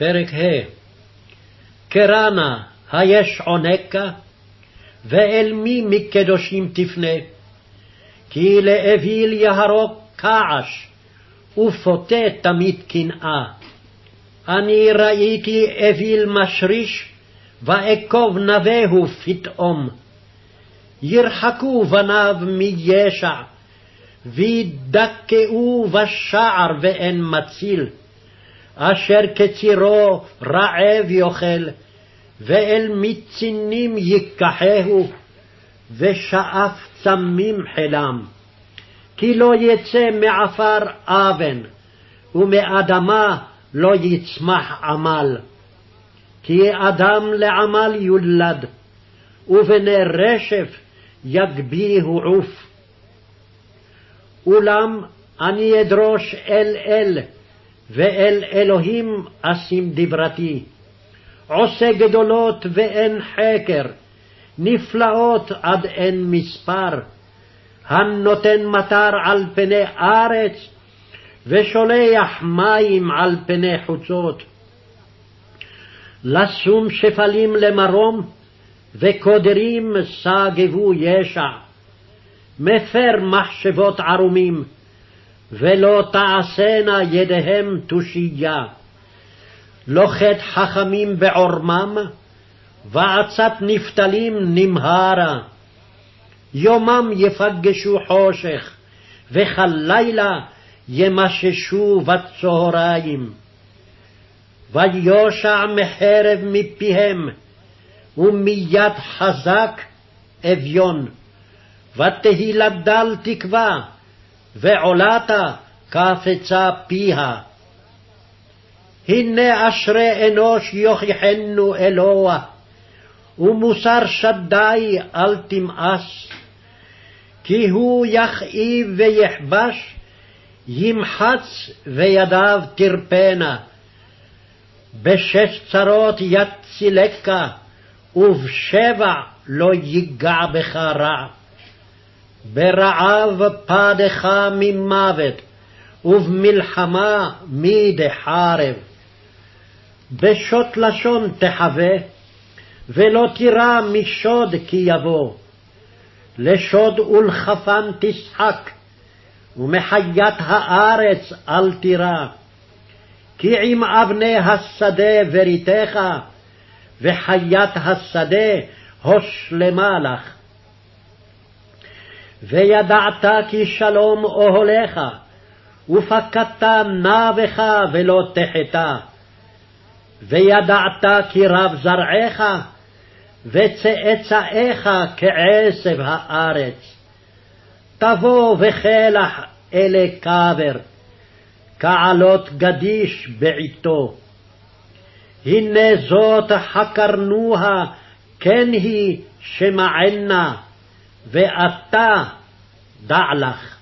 פרק ה' קרנה היש עונקה, ואל מי מקדושים תפנה? כי לאוויל יהרוג כעש, ופוטה תמיד קנאה. אני ראיתי אוויל משריש, ואקוב נבהו פתאום. ירחקו בניו מישע, וידכאו בשער ואין מציל. אשר כצירו רעב יאכל, ואל מצינים ייקחהו, ושאף צמים חילם. כי לא יצא מעפר אבן, ומאדמה לא יצמח עמל. כי אדם לעמל יולד, ובני רשף יגביהו עוף. אולם אני אדרוש אל אל, ואל אלוהים אשים דברתי. עושה גדולות ואין חקר, נפלאות עד אין מספר, הנותן מטר על פני ארץ, ושולח מים על פני חוצות. לשום שפלים למרום, וקודרים סגבו ישע. מפר מחשבות ערומים, ולא תעשנה ידיהם תושייה. לוחת חכמים בעורמם, ועצת נפתלים נמהרה. יומם יפגשו חושך, וכלילה ימששו בצהריים. ויושע מחרב מפיהם, ומיד חזק אביון. ותהי לדל תקווה, ועולתה קפצה פיה. הנה אשרי אנוש יוכיחנו אלוה, ומוסר שדי אל תמאס. כי הוא יכאיב ויכבש, ימחץ וידיו תרפנה. בשש צרות יצילקה, ובשבע לא ייגע בך רע. ברעב פדך ממוות, ובמלחמה מדחרב. בשוט לשון תחווה, ולא תירא משוד כי יבוא. לשוד ולחפן תשחק, ומחיית הארץ אל תירא. כי עם אבני השדה וריתך, וחיית השדה הושלמה לך. וידעת כי שלום אוהליך, ופקדת נבך ולא תחטא. וידעת כי רב זרעך, וצאצאיך כעשב הארץ. תבוא וחלח אלי קבר, כעלות גדיש בעתו. הנה זאת חקרנוה, כן היא שמענה, ואתה דע לך.